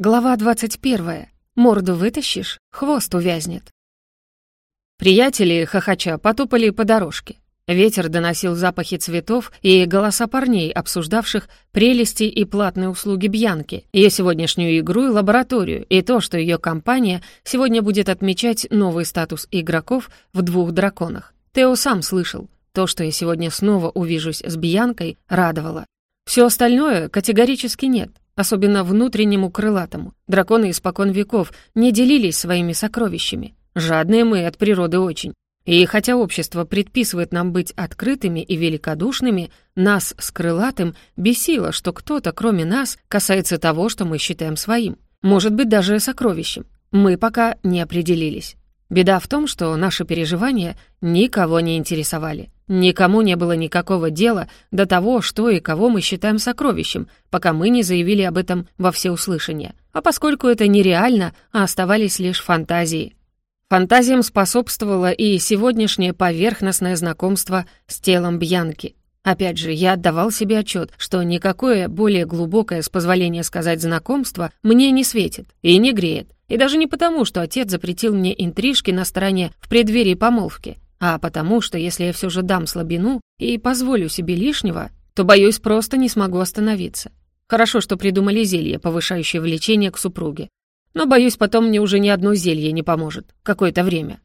Глава 21. Морду вытащишь, хвост увязнет. Приятели, хохоча, потопали по дорожке. Ветер доносил запахи цветов и голоса парней, обсуждавших прелести и платные услуги Бьянки, ее сегодняшнюю игру и лабораторию, и то, что ее компания сегодня будет отмечать новый статус игроков в двух драконах. Тео сам слышал. То, что я сегодня снова увижусь с Бьянкой, радовало. Все остальное категорически нет особенно внутреннему крылатому. Драконы испокон веков не делились своими сокровищами. Жадные мы от природы очень. И хотя общество предписывает нам быть открытыми и великодушными, нас с крылатым бесило, что кто-то, кроме нас, касается того, что мы считаем своим. Может быть, даже сокровищем. Мы пока не определились. Беда в том, что наши переживания никого не интересовали. Никому не было никакого дела до того, что и кого мы считаем сокровищем, пока мы не заявили об этом во всеуслышание. А поскольку это нереально, а оставались лишь фантазии. Фантазиям способствовало и сегодняшнее поверхностное знакомство с телом Бьянки. Опять же, я отдавал себе отчет, что никакое более глубокое, с позволения сказать, знакомство мне не светит и не греет. И даже не потому, что отец запретил мне интрижки на стороне в преддверии помолвки, а потому, что если я все же дам слабину и позволю себе лишнего, то, боюсь, просто не смогу остановиться. Хорошо, что придумали зелье, повышающее влечение к супруге. Но, боюсь, потом мне уже ни одно зелье не поможет. Какое-то время.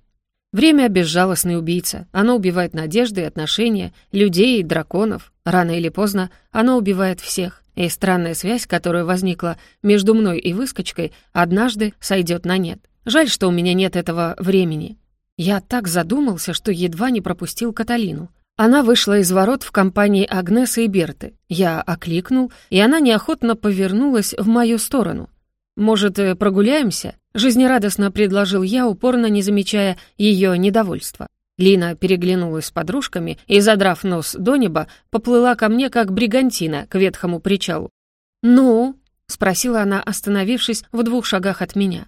Время — безжалостный убийца. Оно убивает надежды и отношения, людей и драконов. Рано или поздно оно убивает всех. И странная связь, которая возникла между мной и выскочкой, однажды сойдет на нет. Жаль, что у меня нет этого времени. Я так задумался, что едва не пропустил Каталину. Она вышла из ворот в компании Агнесы и Берты. Я окликнул, и она неохотно повернулась в мою сторону. «Может, э, прогуляемся?» — жизнерадостно предложил я, упорно не замечая ее недовольства. Лина переглянулась с подружками и, задрав нос до неба, поплыла ко мне, как бригантина, к ветхому причалу. «Ну?» — спросила она, остановившись в двух шагах от меня.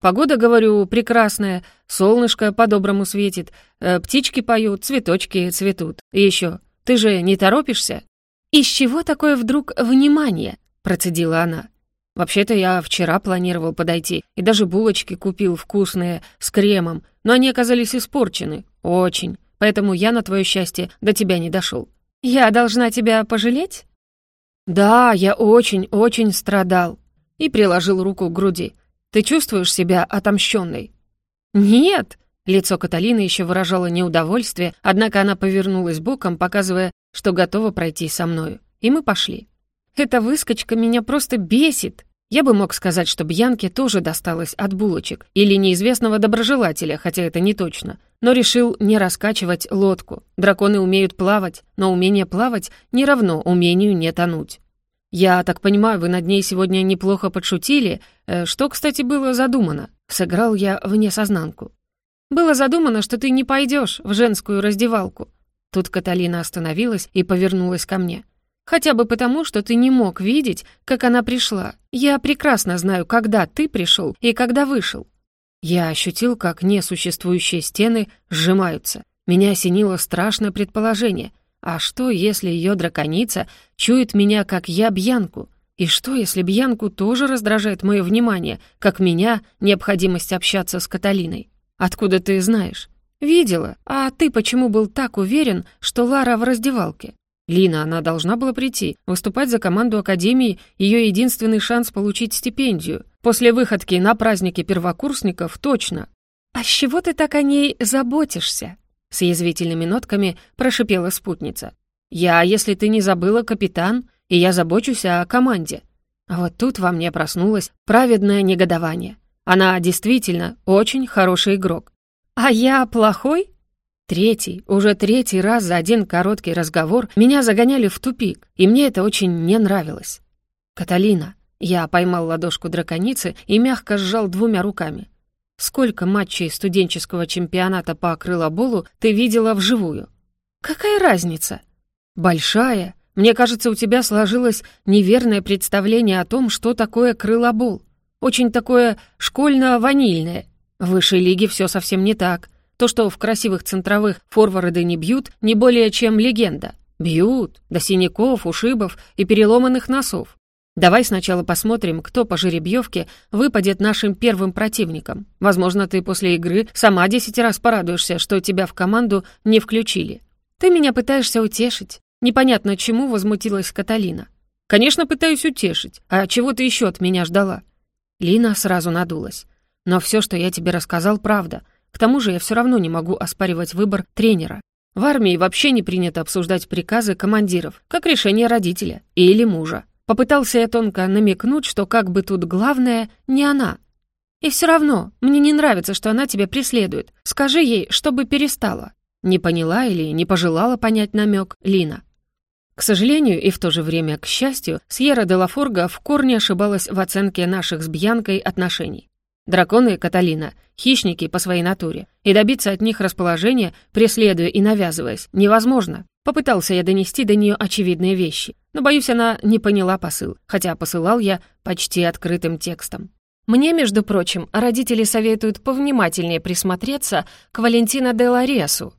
Погода, говорю, прекрасная, солнышко по-доброму светит, э, птички поют, цветочки цветут. И еще, ты же не торопишься?» «Из чего такое вдруг внимание?» — процедила она. «Вообще-то я вчера планировал подойти, и даже булочки купил вкусные, с кремом, но они оказались испорчены. Очень. Поэтому я, на твое счастье, до тебя не дошел. «Я должна тебя пожалеть?» «Да, я очень-очень страдал». И приложил руку к груди. Ты чувствуешь себя отомщенной?» «Нет!» Лицо Каталины еще выражало неудовольствие, однако она повернулась боком, показывая, что готова пройти со мною. И мы пошли. «Эта выскочка меня просто бесит!» Я бы мог сказать, что Бьянке тоже досталось от булочек или неизвестного доброжелателя, хотя это не точно. Но решил не раскачивать лодку. Драконы умеют плавать, но умение плавать не равно умению не тонуть. «Я так понимаю, вы над ней сегодня неплохо подшутили. Э, что, кстати, было задумано?» Сыграл я вне сознанку. «Было задумано, что ты не пойдешь в женскую раздевалку». Тут Каталина остановилась и повернулась ко мне. «Хотя бы потому, что ты не мог видеть, как она пришла. Я прекрасно знаю, когда ты пришел и когда вышел». Я ощутил, как несуществующие стены сжимаются. Меня осенило страшное предположение. А что, если ее драконица чует меня, как я Бьянку? И что, если Бьянку тоже раздражает мое внимание, как меня необходимость общаться с Каталиной? Откуда ты знаешь? Видела. А ты почему был так уверен, что Лара в раздевалке? Лина, она должна была прийти. Выступать за команду Академии — ее единственный шанс получить стипендию. После выходки на празднике первокурсников точно. «А с чего ты так о ней заботишься?» С язвительными нотками прошипела спутница. «Я, если ты не забыла, капитан, и я забочусь о команде». А вот тут во мне проснулось праведное негодование. Она действительно очень хороший игрок. «А я плохой?» Третий, уже третий раз за один короткий разговор меня загоняли в тупик, и мне это очень не нравилось. «Каталина», я поймал ладошку драконицы и мягко сжал двумя руками. Сколько матчей студенческого чемпионата по акрилоболу ты видела вживую? Какая разница? Большая. Мне кажется, у тебя сложилось неверное представление о том, что такое крылобол. Очень такое школьно-ванильное. В высшей лиге все совсем не так. То, что в красивых центровых форварды не бьют, не более чем легенда. Бьют, до синяков, ушибов и переломанных носов. Давай сначала посмотрим, кто по жеребьевке выпадет нашим первым противником. Возможно, ты после игры сама десять раз порадуешься, что тебя в команду не включили. Ты меня пытаешься утешить. Непонятно чему возмутилась Каталина. Конечно, пытаюсь утешить. А чего ты еще от меня ждала? Лина сразу надулась. Но все, что я тебе рассказал, правда. К тому же я все равно не могу оспаривать выбор тренера. В армии вообще не принято обсуждать приказы командиров, как решение родителя или мужа. Попытался я тонко намекнуть, что как бы тут главное не она. И все равно, мне не нравится, что она тебя преследует. Скажи ей, чтобы перестала. Не поняла или не пожелала понять намек Лина. К сожалению и в то же время к счастью, Сьерра де Лафорга в корне ошибалась в оценке наших с Бьянкой отношений. Драконы Каталина — хищники по своей натуре, и добиться от них расположения, преследуя и навязываясь, невозможно. Попытался я донести до нее очевидные вещи, но, боюсь, она не поняла посыл, хотя посылал я почти открытым текстом. Мне, между прочим, родители советуют повнимательнее присмотреться к Валентино де Ларесу.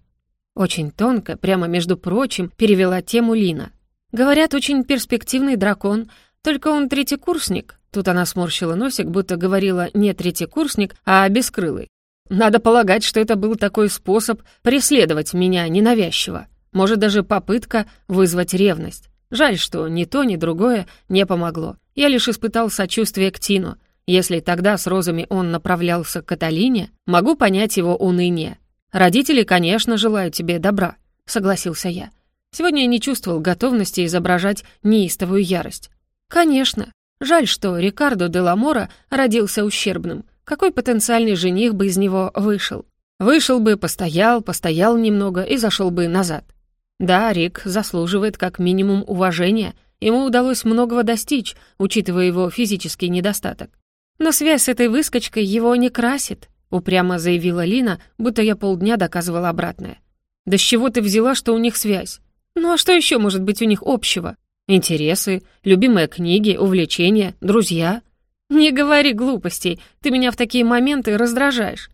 Очень тонко, прямо между прочим, перевела тему Лина. Говорят, очень перспективный дракон, только он третьекурсник, Тут она сморщила носик, будто говорила не третьекурсник, а бескрылый. Надо полагать, что это был такой способ преследовать меня ненавязчиво. Может, даже попытка вызвать ревность. Жаль, что ни то, ни другое не помогло. Я лишь испытал сочувствие к Тину. Если тогда с розами он направлялся к Каталине, могу понять его уныние. Родители, конечно, желают тебе добра, согласился я. Сегодня я не чувствовал готовности изображать неистовую ярость. Конечно, Жаль, что Рикардо де Ламора родился ущербным. Какой потенциальный жених бы из него вышел? Вышел бы, постоял, постоял немного и зашел бы назад. Да, Рик заслуживает как минимум уважения. Ему удалось многого достичь, учитывая его физический недостаток. Но связь с этой выскочкой его не красит, упрямо заявила Лина, будто я полдня доказывала обратное. Да с чего ты взяла, что у них связь? Ну а что еще может быть у них общего? Интересы, любимые книги, увлечения, друзья. Не говори глупостей, ты меня в такие моменты раздражаешь.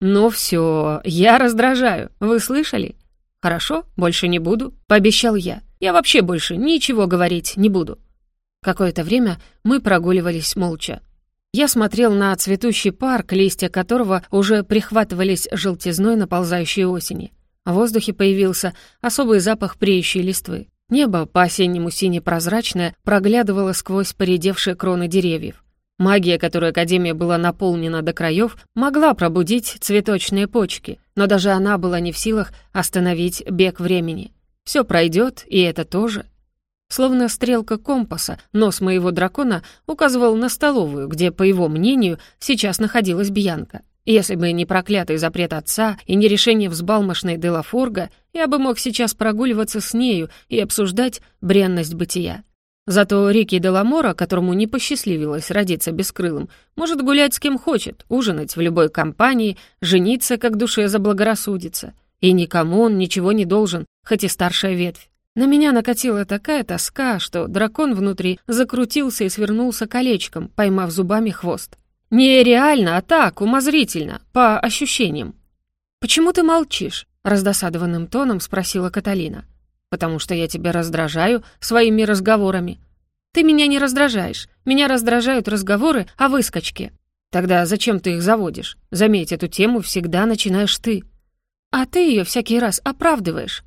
Ну все, я раздражаю, вы слышали? Хорошо, больше не буду, пообещал я. Я вообще больше ничего говорить не буду. Какое-то время мы прогуливались молча. Я смотрел на цветущий парк, листья которого уже прихватывались желтизной наползающей осени. В воздухе появился особый запах преющей листвы. Небо, по-осеннему сине-прозрачное, проглядывало сквозь поредевшие кроны деревьев. Магия, которой Академия была наполнена до краев, могла пробудить цветочные почки, но даже она была не в силах остановить бег времени. Все пройдет, и это тоже. Словно стрелка компаса, нос моего дракона указывал на столовую, где, по его мнению, сейчас находилась Бьянка. Если бы не проклятый запрет отца и не решение взбалмошной Делафорга, я бы мог сейчас прогуливаться с нею и обсуждать бренность бытия. Зато Рики Деламора, которому не посчастливилось родиться бескрылым, может гулять с кем хочет, ужинать в любой компании, жениться, как душе заблагорассудится. И никому он ничего не должен, хоть и старшая ветвь. На меня накатила такая тоска, что дракон внутри закрутился и свернулся колечком, поймав зубами хвост. Не реально, а так, умозрительно, по ощущениям. «Почему ты молчишь?» — раздосадованным тоном спросила Каталина. «Потому что я тебя раздражаю своими разговорами». «Ты меня не раздражаешь. Меня раздражают разговоры о выскочке». «Тогда зачем ты их заводишь? Заметь, эту тему всегда начинаешь ты». «А ты ее всякий раз оправдываешь».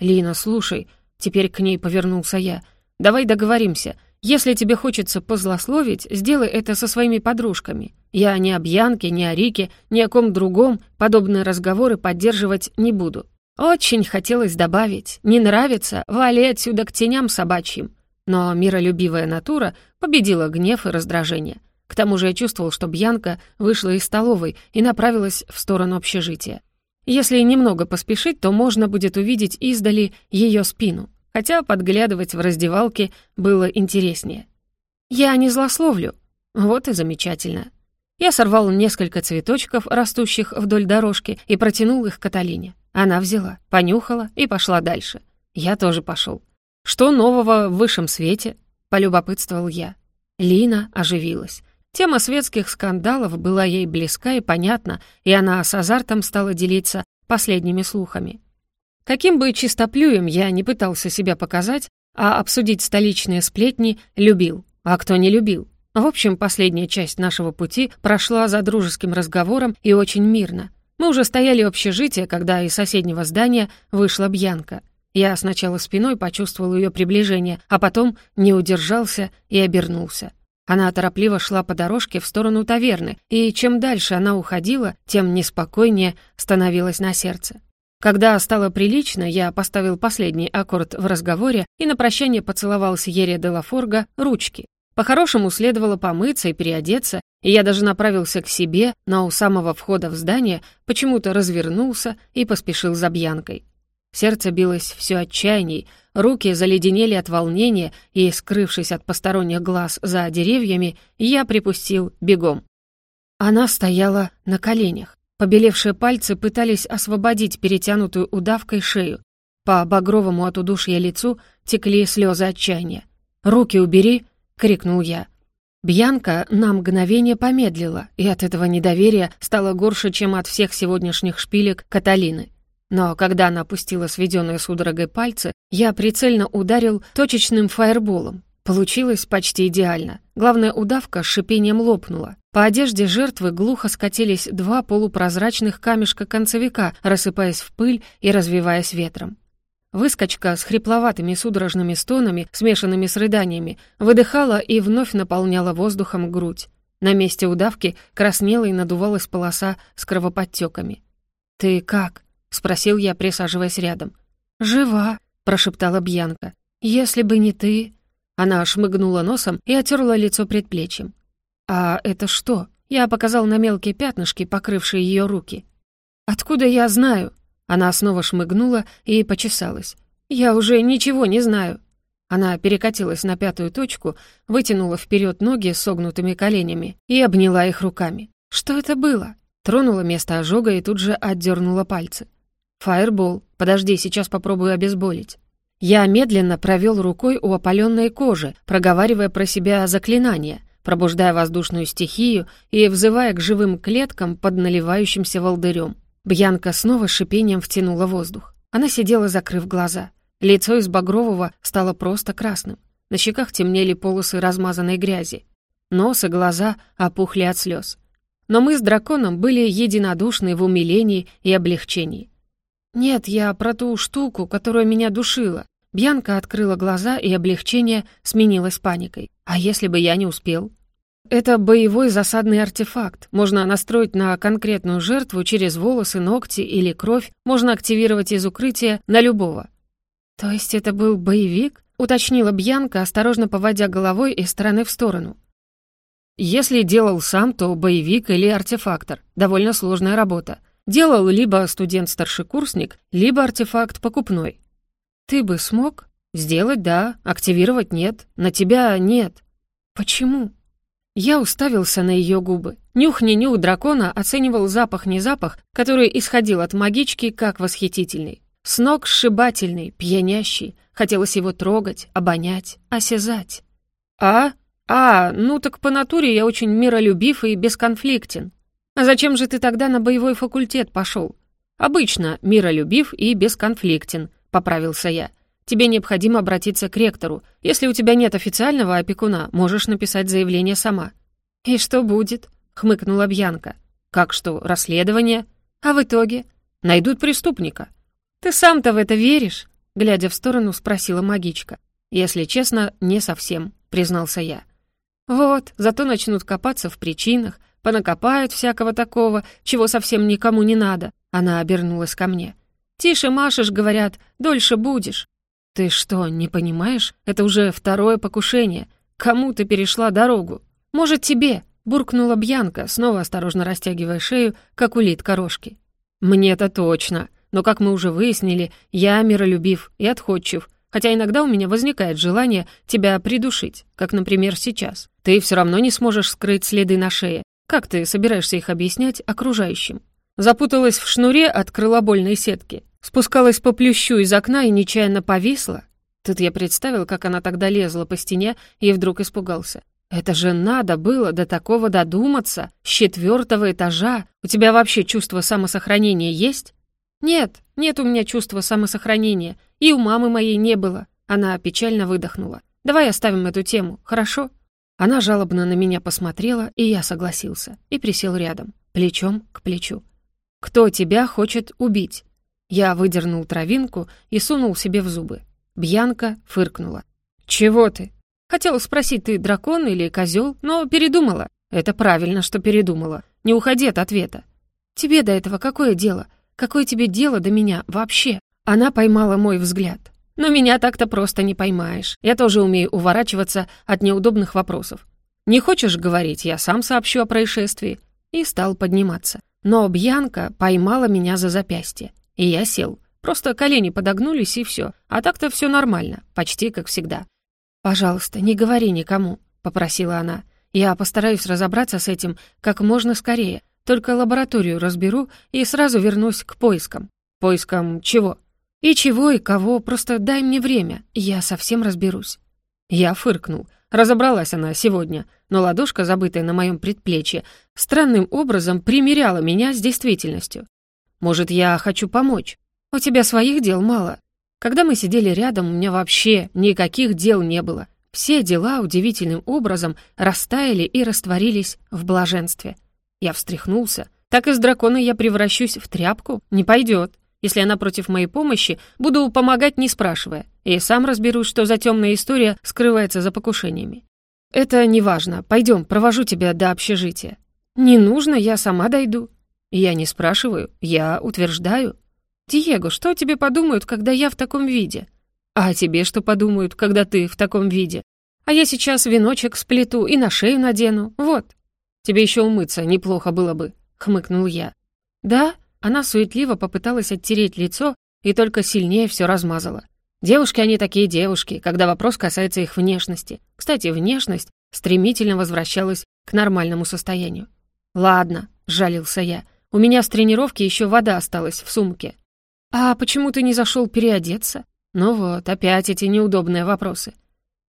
«Лина, слушай», — теперь к ней повернулся я, — «давай договоримся. Если тебе хочется позлословить, сделай это со своими подружками. Я ни о Бьянке, ни о Рике, ни о ком другом подобные разговоры поддерживать не буду. Очень хотелось добавить, не нравится, вали отсюда к теням собачьим. Но миролюбивая натура победила гнев и раздражение. К тому же я чувствовал, что Бьянка вышла из столовой и направилась в сторону общежития. Если немного поспешить, то можно будет увидеть издали ее спину хотя подглядывать в раздевалке было интереснее. Я не злословлю. Вот и замечательно. Я сорвал несколько цветочков, растущих вдоль дорожки, и протянул их Каталине. Она взяла, понюхала и пошла дальше. Я тоже пошел. «Что нового в высшем свете?» — полюбопытствовал я. Лина оживилась. Тема светских скандалов была ей близка и понятна, и она с азартом стала делиться последними слухами. Каким бы чистоплюем я не пытался себя показать, а обсудить столичные сплетни любил. А кто не любил? В общем, последняя часть нашего пути прошла за дружеским разговором и очень мирно. Мы уже стояли в общежитии, когда из соседнего здания вышла Бьянка. Я сначала спиной почувствовал ее приближение, а потом не удержался и обернулся. Она торопливо шла по дорожке в сторону таверны, и чем дальше она уходила, тем неспокойнее становилось на сердце. Когда стало прилично, я поставил последний аккорд в разговоре и на прощание поцеловал Сьерре де Лафорга ручки. По-хорошему следовало помыться и переодеться, и я даже направился к себе, но у самого входа в здание почему-то развернулся и поспешил за Бьянкой. Сердце билось все отчаянней, руки заледенели от волнения, и, скрывшись от посторонних глаз за деревьями, я припустил бегом. Она стояла на коленях. Побелевшие пальцы пытались освободить перетянутую удавкой шею. По багровому от удушья лицу текли слезы отчаяния. «Руки убери!» — крикнул я. Бьянка на мгновение помедлила, и от этого недоверия стало горше, чем от всех сегодняшних шпилек Каталины. Но когда она опустила сведенные судорогой пальцы, я прицельно ударил точечным фаерболом. Получилось почти идеально. Главная удавка с шипением лопнула. По одежде жертвы глухо скатились два полупрозрачных камешка-концевика, рассыпаясь в пыль и развиваясь ветром. Выскочка с хрипловатыми судорожными стонами, смешанными с рыданиями, выдыхала и вновь наполняла воздухом грудь. На месте удавки краснела и надувалась полоса с кровоподтеками. «Ты как?» — спросил я, присаживаясь рядом. «Жива», — прошептала Бьянка. «Если бы не ты...» Она шмыгнула носом и отерла лицо предплечьем. «А это что?» Я показал на мелкие пятнышки, покрывшие ее руки. «Откуда я знаю?» Она снова шмыгнула и почесалась. «Я уже ничего не знаю». Она перекатилась на пятую точку, вытянула вперед ноги с согнутыми коленями и обняла их руками. «Что это было?» Тронула место ожога и тут же отдернула пальцы. «Фаербол. Подожди, сейчас попробую обезболить». Я медленно провел рукой у опаленной кожи, проговаривая про себя заклинание, пробуждая воздушную стихию и взывая к живым клеткам под наливающимся волдырем. Бьянка снова шипением втянула воздух. Она сидела, закрыв глаза. Лицо из багрового стало просто красным. На щеках темнели полосы размазанной грязи. Нос и глаза опухли от слез. Но мы с драконом были единодушны в умилении и облегчении. «Нет, я про ту штуку, которая меня душила». Бьянка открыла глаза, и облегчение сменилось паникой. «А если бы я не успел?» Это боевой засадный артефакт. Можно настроить на конкретную жертву через волосы, ногти или кровь. Можно активировать из укрытия на любого. То есть это был боевик? Уточнила Бьянка, осторожно поводя головой из стороны в сторону. Если делал сам, то боевик или артефактор. Довольно сложная работа. Делал либо студент-старшекурсник, либо артефакт покупной. Ты бы смог? Сделать — да, активировать — нет, на тебя — нет. Почему? Я уставился на ее губы. Нюх не нюх дракона оценивал запах не запах, который исходил от магички как восхитительный. С ног сшибательный, пьянящий. Хотелось его трогать, обонять, осязать. «А? А, ну так по натуре я очень миролюбив и бесконфликтен. А зачем же ты тогда на боевой факультет пошел? Обычно миролюбив и бесконфликтен», — поправился я. Тебе необходимо обратиться к ректору. Если у тебя нет официального опекуна, можешь написать заявление сама». «И что будет?» — хмыкнула Бьянка. «Как что, расследование? А в итоге? Найдут преступника». «Ты сам-то в это веришь?» — глядя в сторону, спросила магичка. «Если честно, не совсем», — признался я. «Вот, зато начнут копаться в причинах, понакопают всякого такого, чего совсем никому не надо». Она обернулась ко мне. «Тише машешь, говорят, дольше будешь». «Ты что, не понимаешь? Это уже второе покушение. Кому ты перешла дорогу? Может, тебе?» — буркнула Бьянка, снова осторожно растягивая шею, как улитка рожки. «Мне-то точно. Но, как мы уже выяснили, я миролюбив и отходчив, хотя иногда у меня возникает желание тебя придушить, как, например, сейчас. Ты все равно не сможешь скрыть следы на шее. Как ты собираешься их объяснять окружающим?» Запуталась в шнуре от крылобольной сетки. Спускалась по плющу из окна и нечаянно повисла. Тут я представил, как она тогда лезла по стене, и вдруг испугался. «Это же надо было до такого додуматься! С четвертого этажа! У тебя вообще чувство самосохранения есть?» «Нет, нет у меня чувства самосохранения. И у мамы моей не было». Она печально выдохнула. «Давай оставим эту тему, хорошо?» Она жалобно на меня посмотрела, и я согласился, и присел рядом, плечом к плечу. «Кто тебя хочет убить?» Я выдернул травинку и сунул себе в зубы. Бьянка фыркнула. «Чего ты?» «Хотела спросить, ты дракон или козел, но передумала». «Это правильно, что передумала. Не уходи от ответа». «Тебе до этого какое дело? Какое тебе дело до меня вообще?» Она поймала мой взгляд. «Но меня так-то просто не поймаешь. Я тоже умею уворачиваться от неудобных вопросов. Не хочешь говорить, я сам сообщу о происшествии». И стал подниматься. Но Бьянка поймала меня за запястье. И я сел. Просто колени подогнулись, и все. А так-то все нормально, почти как всегда. «Пожалуйста, не говори никому», — попросила она. «Я постараюсь разобраться с этим как можно скорее. Только лабораторию разберу и сразу вернусь к поискам». «Поискам чего?» «И чего, и кого, просто дай мне время, я совсем разберусь». Я фыркнул. Разобралась она сегодня, но ладошка, забытая на моем предплечье, странным образом примеряла меня с действительностью. Может, я хочу помочь? У тебя своих дел мало. Когда мы сидели рядом, у меня вообще никаких дел не было. Все дела удивительным образом растаяли и растворились в блаженстве. Я встряхнулся. Так из дракона я превращусь в тряпку? Не пойдет. Если она против моей помощи, буду помогать, не спрашивая. И сам разберусь, что за темная история скрывается за покушениями. Это не важно. Пойдем, провожу тебя до общежития. Не нужно, я сама дойду. Я не спрашиваю, я утверждаю. «Диего, что тебе подумают, когда я в таком виде?» «А тебе что подумают, когда ты в таком виде?» «А я сейчас веночек сплету и на шею надену, вот». «Тебе еще умыться неплохо было бы», — хмыкнул я. «Да?» Она суетливо попыталась оттереть лицо и только сильнее все размазала. Девушки они такие девушки, когда вопрос касается их внешности. Кстати, внешность стремительно возвращалась к нормальному состоянию. «Ладно», — жалился я, у меня с тренировки еще вода осталась в сумке. А почему ты не зашел переодеться? Ну вот, опять эти неудобные вопросы.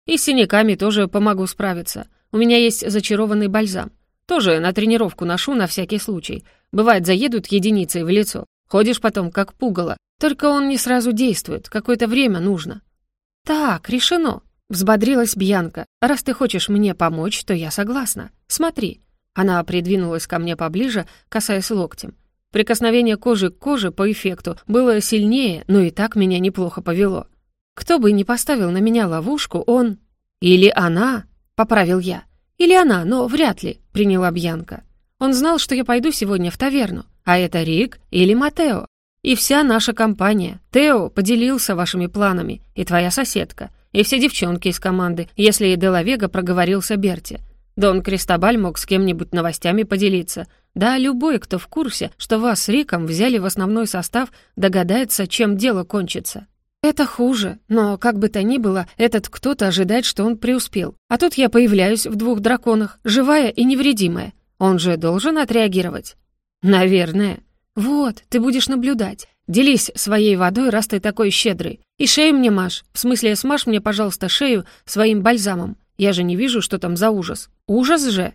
И с синяками тоже помогу справиться. У меня есть зачарованный бальзам. Тоже на тренировку ношу на всякий случай. Бывает, заедут единицей в лицо. Ходишь потом, как пугало. Только он не сразу действует, какое-то время нужно. Так, решено. Взбодрилась Бьянка. Раз ты хочешь мне помочь, то я согласна. Смотри, она придвинулась ко мне поближе, касаясь локтем. Прикосновение кожи к коже по эффекту было сильнее, но и так меня неплохо повело. Кто бы ни поставил на меня ловушку, он... Или она, поправил я. Или она, но вряд ли, приняла Бьянка. Он знал, что я пойду сегодня в таверну, а это Рик или Матео. И вся наша компания. Тео поделился вашими планами, и твоя соседка, и все девчонки из команды, если и Делавега проговорился Берти. Дон Кристобаль мог с кем-нибудь новостями поделиться. Да, любой, кто в курсе, что вас с Риком взяли в основной состав, догадается, чем дело кончится. Это хуже, но как бы то ни было, этот кто-то ожидает, что он преуспел. А тут я появляюсь в двух драконах, живая и невредимая. Он же должен отреагировать. Наверное. Вот, ты будешь наблюдать. Делись своей водой, раз ты такой щедрый. И шею мне маш. В смысле, смажь мне, пожалуйста, шею своим бальзамом. Я же не вижу, что там за ужас. Ужас же!»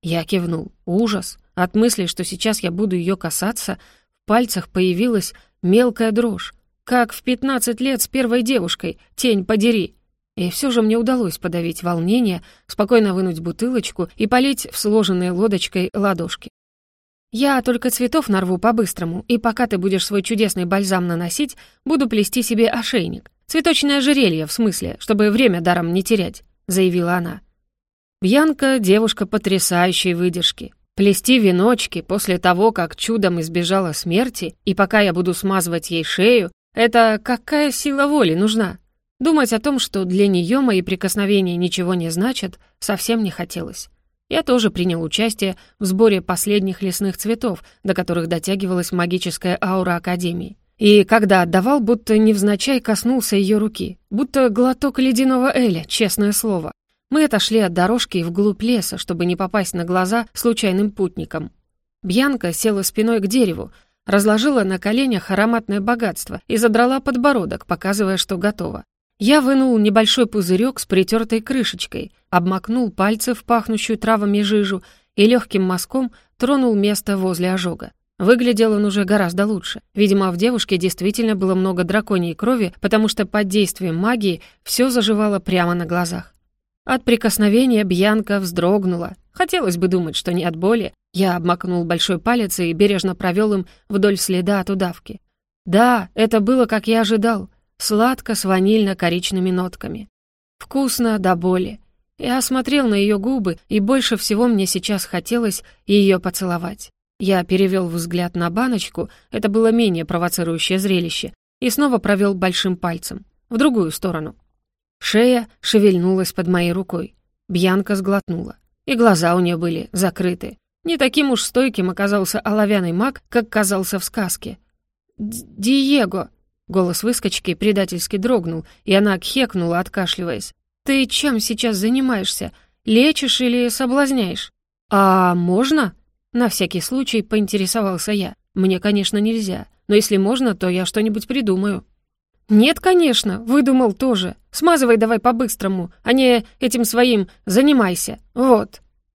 Я кивнул. Ужас. От мысли, что сейчас я буду ее касаться, в пальцах появилась мелкая дрожь. Как в пятнадцать лет с первой девушкой. Тень, подери. И все же мне удалось подавить волнение, спокойно вынуть бутылочку и полить в сложенные лодочкой ладошки. «Я только цветов нарву по-быстрому, и пока ты будешь свой чудесный бальзам наносить, буду плести себе ошейник. Цветочное ожерелье, в смысле, чтобы время даром не терять. — заявила она. Бьянка — девушка потрясающей выдержки. Плести веночки после того, как чудом избежала смерти, и пока я буду смазывать ей шею, это какая сила воли нужна? Думать о том, что для нее мои прикосновения ничего не значат, совсем не хотелось. Я тоже принял участие в сборе последних лесных цветов, до которых дотягивалась магическая аура Академии. И когда отдавал, будто невзначай коснулся ее руки, будто глоток ледяного эля, честное слово. Мы отошли от дорожки вглубь леса, чтобы не попасть на глаза случайным путникам. Бьянка села спиной к дереву, разложила на коленях ароматное богатство и задрала подбородок, показывая, что готова. Я вынул небольшой пузырек с притертой крышечкой, обмакнул пальцы в пахнущую травами жижу и легким мазком тронул место возле ожога. Выглядел он уже гораздо лучше. Видимо, в девушке действительно было много драконьей крови, потому что под действием магии все заживало прямо на глазах. От прикосновения Бьянка вздрогнула. Хотелось бы думать, что не от боли. Я обмакнул большой палец и бережно провел им вдоль следа от удавки. Да, это было, как я ожидал. Сладко с ванильно-коричными нотками. Вкусно до боли. Я осмотрел на ее губы, и больше всего мне сейчас хотелось ее поцеловать. Я перевел взгляд на баночку, это было менее провоцирующее зрелище, и снова провел большим пальцем, в другую сторону. Шея шевельнулась под моей рукой. Бьянка сглотнула, и глаза у нее были закрыты. Не таким уж стойким оказался оловянный маг, как казался в сказке. «Диего!» — голос выскочки предательски дрогнул, и она кхекнула, откашливаясь. «Ты чем сейчас занимаешься? Лечишь или соблазняешь?» «А можно?» На всякий случай поинтересовался я. «Мне, конечно, нельзя, но если можно, то я что-нибудь придумаю». «Нет, конечно, выдумал тоже. Смазывай давай по-быстрому, а не этим своим «занимайся». Вот».